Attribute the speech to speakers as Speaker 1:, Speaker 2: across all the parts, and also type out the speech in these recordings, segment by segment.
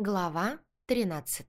Speaker 1: Глава 13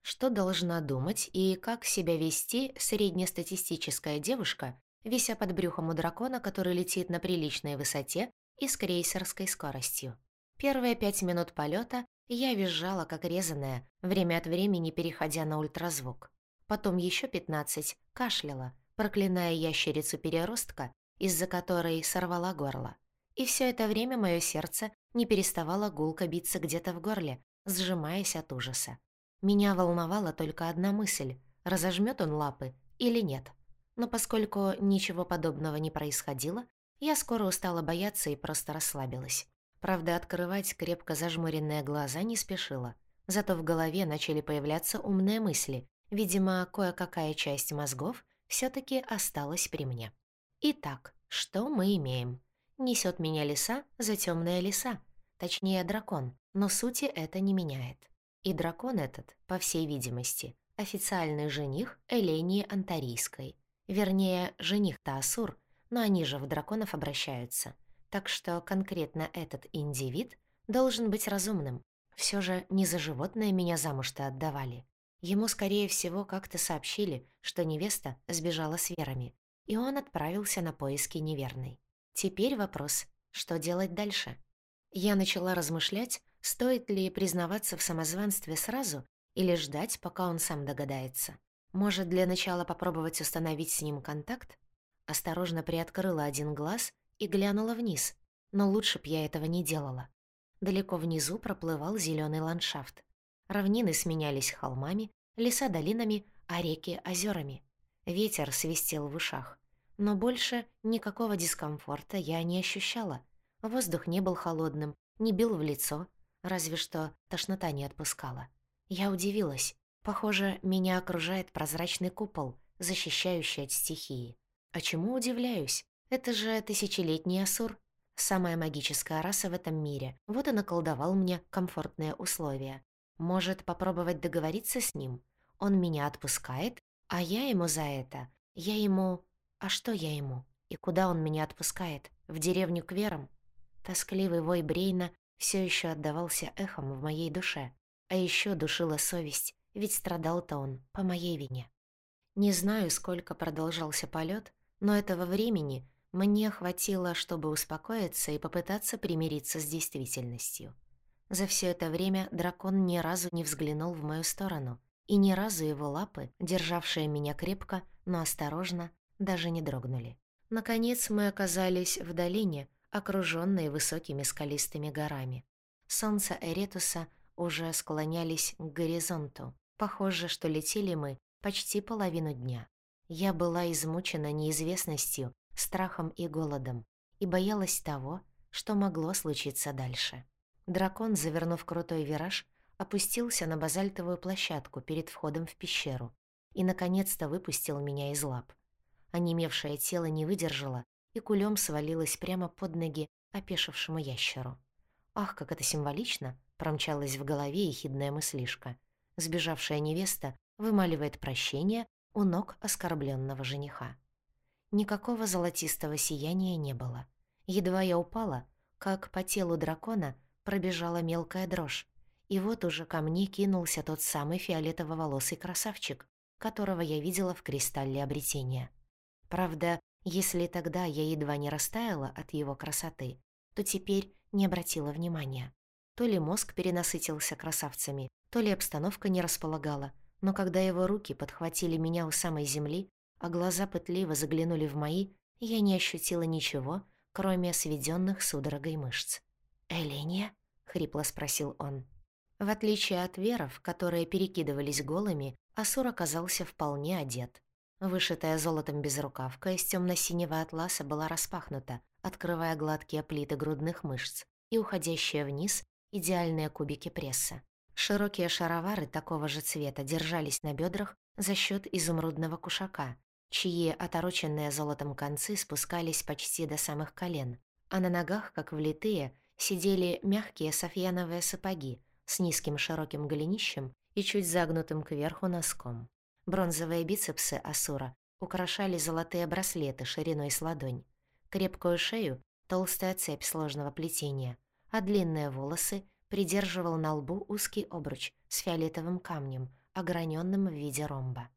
Speaker 1: Что должна думать и как себя вести среднестатистическая девушка, вися под брюхом у дракона, который летит на приличной высоте и с крейсерской скоростью? Первые пять минут полета я визжала, как резаная, время от времени переходя на ультразвук. Потом еще пятнадцать кашляла, проклиная ящерицу-переростка, из-за которой сорвала горло. И все это время мое сердце не переставало гулко биться где-то в горле, сжимаясь от ужаса. Меня волновала только одна мысль — разожмет он лапы или нет. Но поскольку ничего подобного не происходило, я скоро устала бояться и просто расслабилась. Правда, открывать крепко зажмуренные глаза не спешила. Зато в голове начали появляться умные мысли. Видимо, кое-какая часть мозгов все таки осталась при мне. Итак, что мы имеем? Несет меня лиса за темные леса, точнее дракон, но сути это не меняет. И дракон этот, по всей видимости, официальный жених Элении Антарийской. Вернее, жених Таасур, но они же в драконов обращаются. Так что конкретно этот индивид должен быть разумным. Все же не за животное меня замуж-то отдавали. Ему, скорее всего, как-то сообщили, что невеста сбежала с верами, и он отправился на поиски неверной. Теперь вопрос, что делать дальше? Я начала размышлять, стоит ли признаваться в самозванстве сразу или ждать, пока он сам догадается. Может, для начала попробовать установить с ним контакт? Осторожно приоткрыла один глаз и глянула вниз, но лучше б я этого не делала. Далеко внизу проплывал зеленый ландшафт. Равнины сменялись холмами, леса долинами, а реки — озерами. Ветер свистел в ушах. Но больше никакого дискомфорта я не ощущала. Воздух не был холодным, не бил в лицо, разве что тошнота не отпускала. Я удивилась. Похоже, меня окружает прозрачный купол, защищающий от стихии. А чему удивляюсь? Это же тысячелетний Асур. Самая магическая раса в этом мире. Вот и наколдовал мне комфортные условия. Может, попробовать договориться с ним? Он меня отпускает, а я ему за это. Я ему а что я ему? И куда он меня отпускает? В деревню к верам? Тоскливый вой Брейна все еще отдавался эхом в моей душе. А еще душила совесть, ведь страдал-то он по моей вине. Не знаю, сколько продолжался полет, но этого времени мне хватило, чтобы успокоиться и попытаться примириться с действительностью. За все это время дракон ни разу не взглянул в мою сторону, и ни разу его лапы, державшие меня крепко, но осторожно, даже не дрогнули. Наконец мы оказались в долине, окружённой высокими скалистыми горами. Солнце Эретуса уже склонялись к горизонту. Похоже, что летели мы почти половину дня. Я была измучена неизвестностью, страхом и голодом и боялась того, что могло случиться дальше. Дракон, завернув крутой вираж, опустился на базальтовую площадку перед входом в пещеру и, наконец-то, выпустил меня из лап. Онемевшее тело не выдержало и кулем свалилось прямо под ноги опешившему ящеру. «Ах, как это символично!» — промчалась в голове ехидная мыслишка. Сбежавшая невеста вымаливает прощение у ног оскорбленного жениха. Никакого золотистого сияния не было. Едва я упала, как по телу дракона пробежала мелкая дрожь, и вот уже ко мне кинулся тот самый фиолетово-волосый красавчик, которого я видела в кристалле обретения. Правда, если тогда я едва не растаяла от его красоты, то теперь не обратила внимания. То ли мозг перенасытился красавцами, то ли обстановка не располагала, но когда его руки подхватили меня у самой земли, а глаза пытливо заглянули в мои, я не ощутила ничего, кроме сведенных судорогой мышц. «Эления?» — хрипло спросил он. В отличие от веров, которые перекидывались голыми, Асур оказался вполне одет. Вышитая золотом безрукавка из темно-синего атласа была распахнута, открывая гладкие плиты грудных мышц и уходящие вниз идеальные кубики пресса. Широкие шаровары такого же цвета держались на бедрах за счет изумрудного кушака, чьи отороченные золотом концы спускались почти до самых колен, а на ногах, как влитые, сидели мягкие софьяновые сапоги с низким широким голенищем и чуть загнутым кверху носком. Бронзовые бицепсы Асура украшали золотые браслеты шириной с ладонь, крепкую шею — толстая цепь сложного плетения, а длинные волосы придерживал на лбу узкий обруч с фиолетовым камнем, ограненным в виде ромба.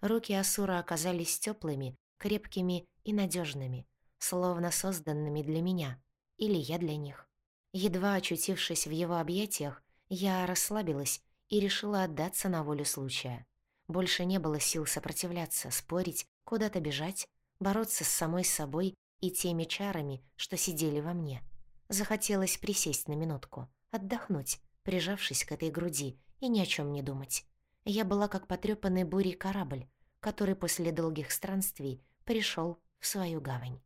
Speaker 1: Руки Асура оказались теплыми, крепкими и надежными, словно созданными для меня, или я для них. Едва очутившись в его объятиях, я расслабилась и решила отдаться на волю случая. Больше не было сил сопротивляться, спорить, куда-то бежать, бороться с самой собой и теми чарами, что сидели во мне. Захотелось присесть на минутку, отдохнуть, прижавшись к этой груди и ни о чем не думать. Я была как потрёпанный бурей корабль, который после долгих странствий пришел в свою гавань.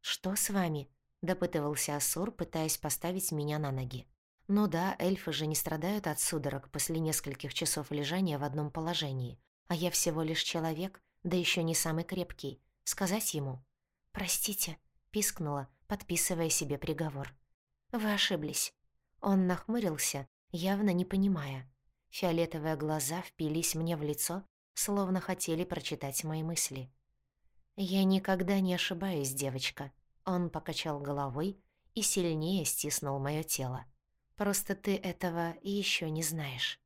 Speaker 1: «Что с вами?» — допытывался Асур, пытаясь поставить меня на ноги. «Ну да, эльфы же не страдают от судорог после нескольких часов лежания в одном положении, а я всего лишь человек, да еще не самый крепкий. Сказать ему?» «Простите», — пискнула, подписывая себе приговор. «Вы ошиблись». Он нахмурился, явно не понимая. Фиолетовые глаза впились мне в лицо, словно хотели прочитать мои мысли. «Я никогда не ошибаюсь, девочка». Он покачал головой и сильнее стиснул моё тело. «Просто ты этого еще не знаешь».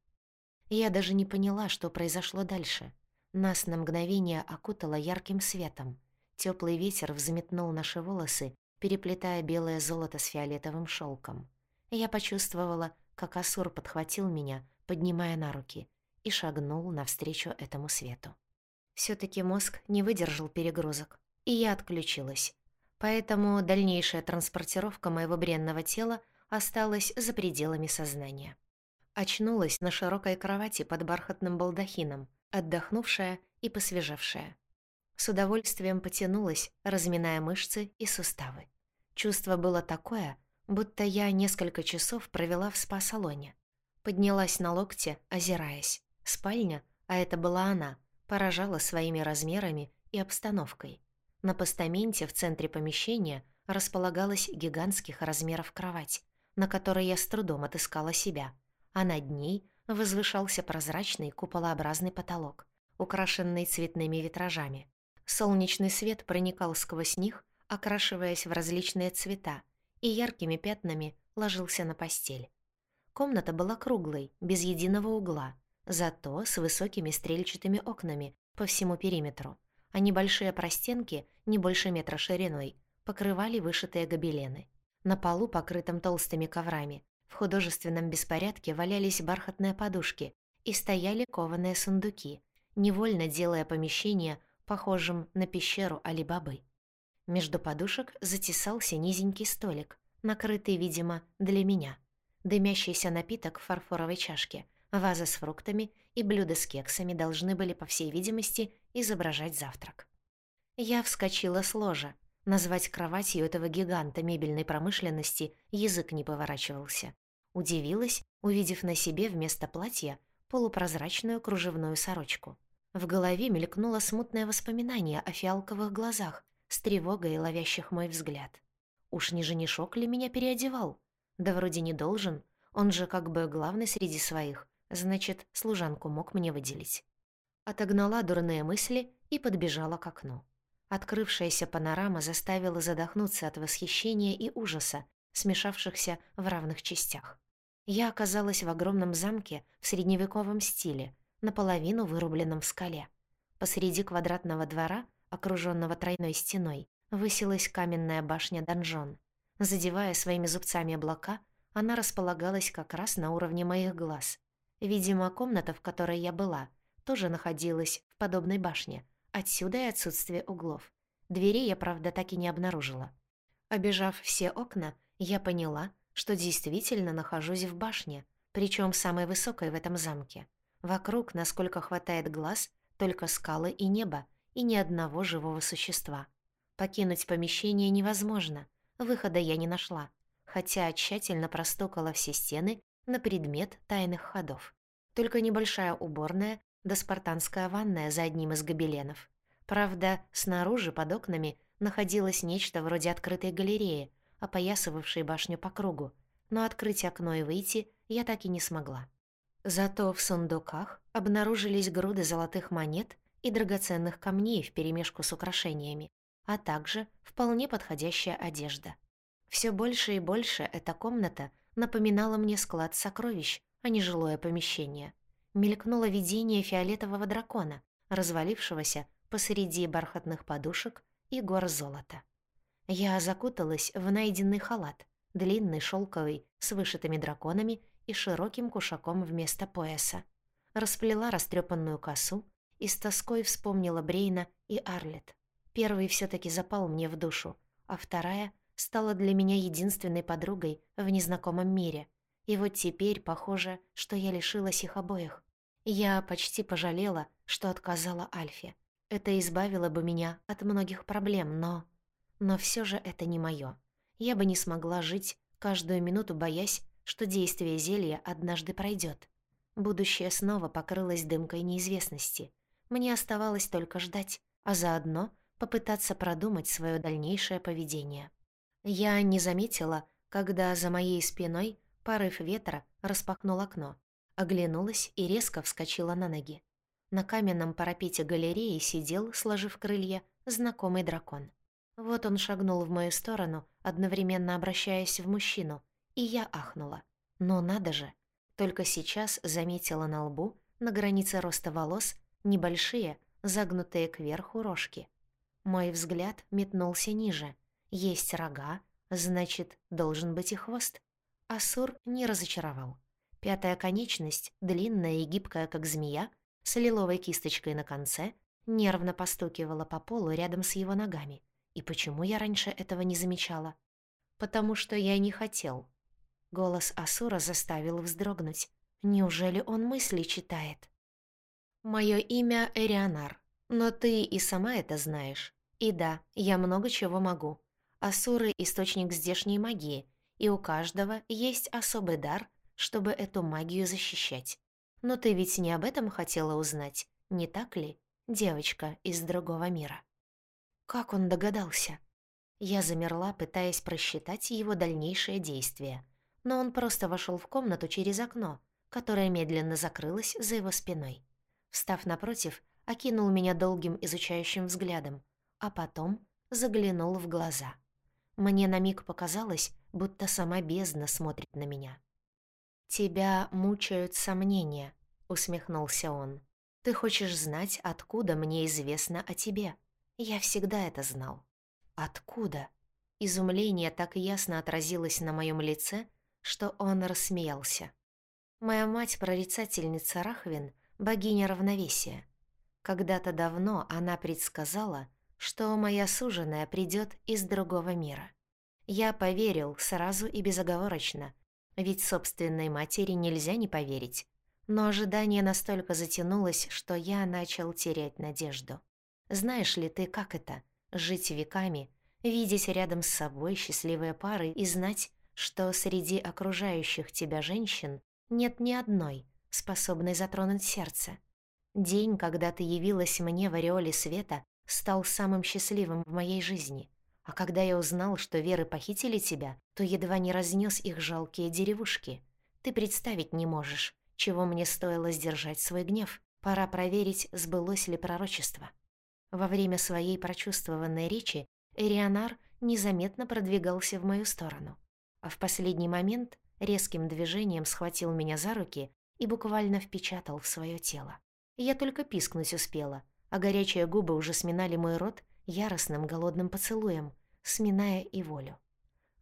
Speaker 1: Я даже не поняла, что произошло дальше. Нас на мгновение окутало ярким светом. Теплый ветер взметнул наши волосы, переплетая белое золото с фиолетовым шелком. Я почувствовала, как Асур подхватил меня, поднимая на руки, и шагнул навстречу этому свету. все таки мозг не выдержал перегрузок, и я отключилась. Поэтому дальнейшая транспортировка моего бренного тела осталась за пределами сознания. Очнулась на широкой кровати под бархатным балдахином, отдохнувшая и посвежевшая. С удовольствием потянулась, разминая мышцы и суставы. Чувство было такое, будто я несколько часов провела в спа-салоне. Поднялась на локте, озираясь. Спальня, а это была она, поражала своими размерами и обстановкой. На постаменте в центре помещения располагалась гигантских размеров кровать, на которой я с трудом отыскала себя, а над ней возвышался прозрачный куполообразный потолок, украшенный цветными витражами. Солнечный свет проникал сквозь них, окрашиваясь в различные цвета, и яркими пятнами ложился на постель. Комната была круглой, без единого угла, зато с высокими стрельчатыми окнами по всему периметру, а небольшие простенки, не больше метра шириной, покрывали вышитые гобелены. На полу, покрытом толстыми коврами, в художественном беспорядке валялись бархатные подушки и стояли кованые сундуки, невольно делая помещение похожим на пещеру Али-Бабы. Между подушек затесался низенький столик, накрытый, видимо, для меня. Дымящийся напиток в фарфоровой чашке, ваза с фруктами и блюдо с кексами должны были, по всей видимости, изображать завтрак. Я вскочила с ложа. Назвать кроватью этого гиганта мебельной промышленности язык не поворачивался. Удивилась, увидев на себе вместо платья полупрозрачную кружевную сорочку. В голове мелькнуло смутное воспоминание о фиалковых глазах, с тревогой ловящих мой взгляд. Уж не женишок ли меня переодевал? Да вроде не должен, он же как бы главный среди своих, значит, служанку мог мне выделить. Отогнала дурные мысли и подбежала к окну. Открывшаяся панорама заставила задохнуться от восхищения и ужаса, смешавшихся в равных частях. Я оказалась в огромном замке в средневековом стиле, наполовину вырубленном в скале. Посреди квадратного двора окружённого тройной стеной, высилась каменная башня-донжон. Задевая своими зубцами облака, она располагалась как раз на уровне моих глаз. Видимо, комната, в которой я была, тоже находилась в подобной башне. Отсюда и отсутствие углов. Двери я, правда, так и не обнаружила. Обежав все окна, я поняла, что действительно нахожусь в башне, причём самой высокой в этом замке. Вокруг, насколько хватает глаз, только скалы и небо, и ни одного живого существа. Покинуть помещение невозможно, выхода я не нашла, хотя тщательно простукала все стены на предмет тайных ходов. Только небольшая уборная да спартанская ванная за одним из гобеленов. Правда, снаружи под окнами находилось нечто вроде открытой галереи, опоясывавшей башню по кругу, но открыть окно и выйти я так и не смогла. Зато в сундуках обнаружились груды золотых монет и драгоценных камней вперемешку с украшениями, а также вполне подходящая одежда. Все больше и больше эта комната напоминала мне склад сокровищ, а не жилое помещение. Мелькнуло видение фиолетового дракона, развалившегося посреди бархатных подушек и гор золота. Я закуталась в найденный халат, длинный, шелковый, с вышитыми драконами и широким кушаком вместо пояса. Расплела растрепанную косу и с тоской вспомнила Брейна и Арлет. Первый все таки запал мне в душу, а вторая стала для меня единственной подругой в незнакомом мире. И вот теперь похоже, что я лишилась их обоих. Я почти пожалела, что отказала Альфе. Это избавило бы меня от многих проблем, но... Но все же это не моё. Я бы не смогла жить, каждую минуту боясь, что действие зелья однажды пройдет. Будущее снова покрылось дымкой неизвестности. Мне оставалось только ждать, а заодно попытаться продумать свое дальнейшее поведение. Я не заметила, когда за моей спиной порыв ветра распахнул окно, оглянулась и резко вскочила на ноги. На каменном парапете галереи сидел, сложив крылья, знакомый дракон. Вот он шагнул в мою сторону, одновременно обращаясь в мужчину, и я ахнула. Но надо же! Только сейчас заметила на лбу, на границе роста волос, небольшие, загнутые кверху рожки. Мой взгляд метнулся ниже. Есть рога, значит, должен быть и хвост. Асур не разочаровал. Пятая конечность, длинная и гибкая, как змея, с лиловой кисточкой на конце, нервно постукивала по полу рядом с его ногами. И почему я раньше этого не замечала? Потому что я не хотел. Голос Асура заставил вздрогнуть. Неужели он мысли читает? Моё имя Эрианар, но ты и сама это знаешь. И да, я много чего могу. Асуры — источник здешней магии, и у каждого есть особый дар, чтобы эту магию защищать. Но ты ведь не об этом хотела узнать, не так ли, девочка из другого мира? Как он догадался? Я замерла, пытаясь просчитать его дальнейшие действия. Но он просто вошел в комнату через окно, которое медленно закрылось за его спиной. Встав напротив, окинул меня долгим изучающим взглядом, а потом заглянул в глаза. Мне на миг показалось, будто сама бездна смотрит на меня. «Тебя мучают сомнения», — усмехнулся он. «Ты хочешь знать, откуда мне известно о тебе?» Я всегда это знал. Откуда? Изумление так ясно отразилось на моем лице, что он рассмеялся. Моя мать прорицательница Рахвин, богиня равновесия. Когда-то давно она предсказала, что моя суженая придет из другого мира. Я поверил сразу и безоговорочно, ведь собственной матери нельзя не поверить. Но ожидание настолько затянулось, что я начал терять надежду. Знаешь ли ты, как это — жить веками, видеть рядом с собой счастливые пары и знать, что среди окружающих тебя женщин нет ни одной, способной затронуть сердце? День, когда ты явилась мне в ореоле света, стал самым счастливым в моей жизни. А когда я узнал, что Веры похитили тебя, то едва не разнес их жалкие деревушки. Ты представить не можешь, чего мне стоило сдержать свой гнев. Пора проверить, сбылось ли пророчество. Во время своей прочувствованной речи Эрианар незаметно продвигался в мою сторону, а в последний момент резким движением схватил меня за руки и буквально впечатал в свое тело. Я только пискнуть успела, а горячие губы уже сминали мой рот яростным голодным поцелуем, сминая и волю.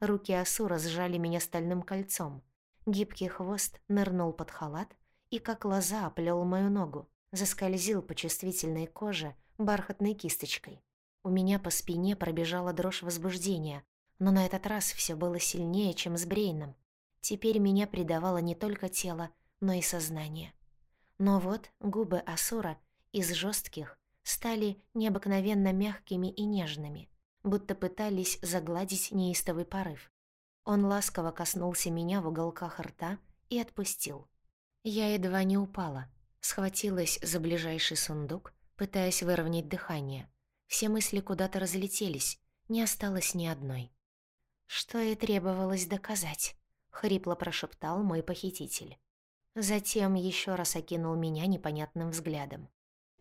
Speaker 1: Руки Асура сжали меня стальным кольцом. Гибкий хвост нырнул под халат и, как лоза, оплел мою ногу, заскользил по чувствительной коже, бархатной кисточкой. У меня по спине пробежала дрожь возбуждения, но на этот раз все было сильнее, чем с Брейном. Теперь меня предавало не только тело, но и сознание. Но вот губы Асура из жестких стали необыкновенно мягкими и нежными, будто пытались загладить неистовый порыв. Он ласково коснулся меня в уголках рта и отпустил. Я едва не упала, схватилась за ближайший сундук пытаясь выровнять дыхание. Все мысли куда-то разлетелись, не осталось ни одной. «Что и требовалось доказать», — хрипло прошептал мой похититель. Затем еще раз окинул меня непонятным взглядом.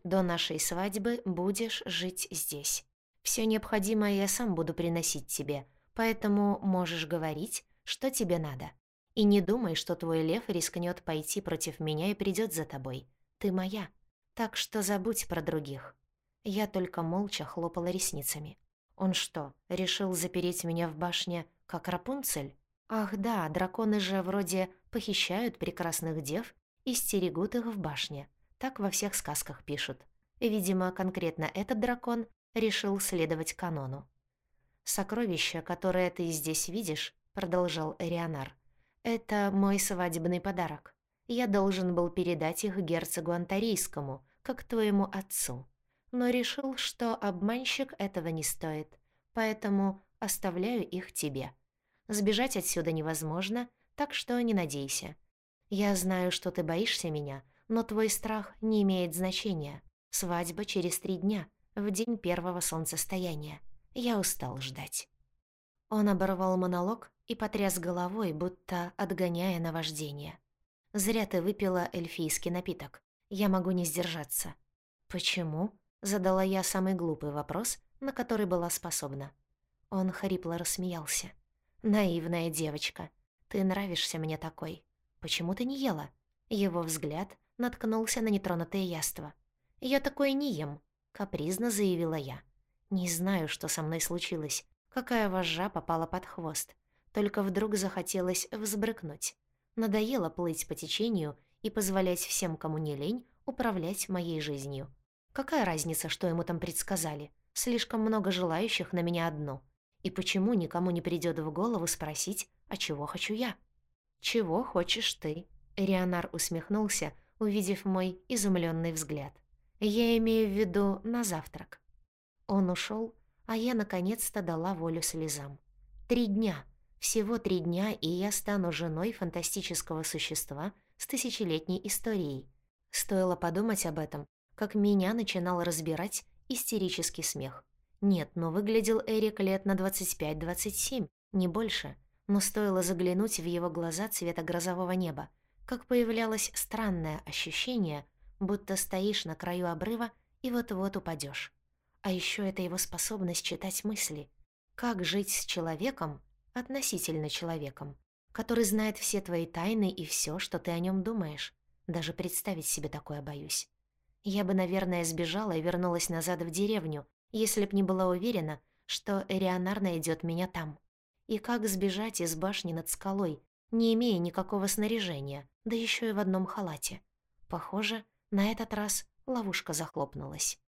Speaker 1: «До нашей свадьбы будешь жить здесь. Все необходимое я сам буду приносить тебе, поэтому можешь говорить, что тебе надо. И не думай, что твой лев рискнет пойти против меня и придет за тобой. Ты моя. Так что забудь про других». Я только молча хлопала ресницами. Он что, решил запереть меня в башне, как Рапунцель? Ах да, драконы же вроде похищают прекрасных дев и стерегут их в башне. Так во всех сказках пишут. Видимо, конкретно этот дракон решил следовать канону. «Сокровища, которые ты здесь видишь», — продолжал Эрионар, — «это мой свадебный подарок. Я должен был передать их герцогу Антарийскому, как твоему отцу. Но решил, что обманщик этого не стоит, поэтому оставляю их тебе. Сбежать отсюда невозможно, так что не надейся. Я знаю, что ты боишься меня, но твой страх не имеет значения. Свадьба через три дня, в день первого солнцестояния. Я устал ждать». Он оборвал монолог и потряс головой, будто отгоняя наваждение. «Зря ты выпила эльфийский напиток. Я могу не сдержаться». «Почему?» — задала я самый глупый вопрос, на который была способна. Он хрипло рассмеялся. «Наивная девочка. Ты нравишься мне такой. Почему ты не ела?» Его взгляд наткнулся на нетронутое яство. «Я такое не ем», — капризно заявила я. Не знаю, что со мной случилось, какая вожжа попала под хвост. Только вдруг захотелось взбрыкнуть. Надоело плыть по течению и позволять всем, кому не лень, управлять моей жизнью. Какая разница, что ему там предсказали? Слишком много желающих на меня одну. И почему никому не придёт в голову спросить, а чего хочу я? «Чего хочешь ты?» Рионар усмехнулся, увидев мой изумлённый взгляд. «Я имею в виду на завтрак». Он ушел, а я наконец-то дала волю слезам. Три дня. Всего три дня, и я стану женой фантастического существа с тысячелетней историей. Стоило подумать об этом, как меня начинал разбирать истерический смех. Нет, но выглядел Эрик лет на 25-27, не больше. Но стоило заглянуть в его глаза цвета грозового неба, как появлялось странное ощущение, будто стоишь на краю обрыва и вот-вот упадешь. А еще это его способность читать мысли. Как жить с человеком, относительно человеком, который знает все твои тайны и все, что ты о нем думаешь. Даже представить себе такое боюсь. Я бы, наверное, сбежала и вернулась назад в деревню, если б не была уверена, что Эрионар найдет меня там. И как сбежать из башни над скалой, не имея никакого снаряжения, да еще и в одном халате? Похоже, на этот раз ловушка захлопнулась.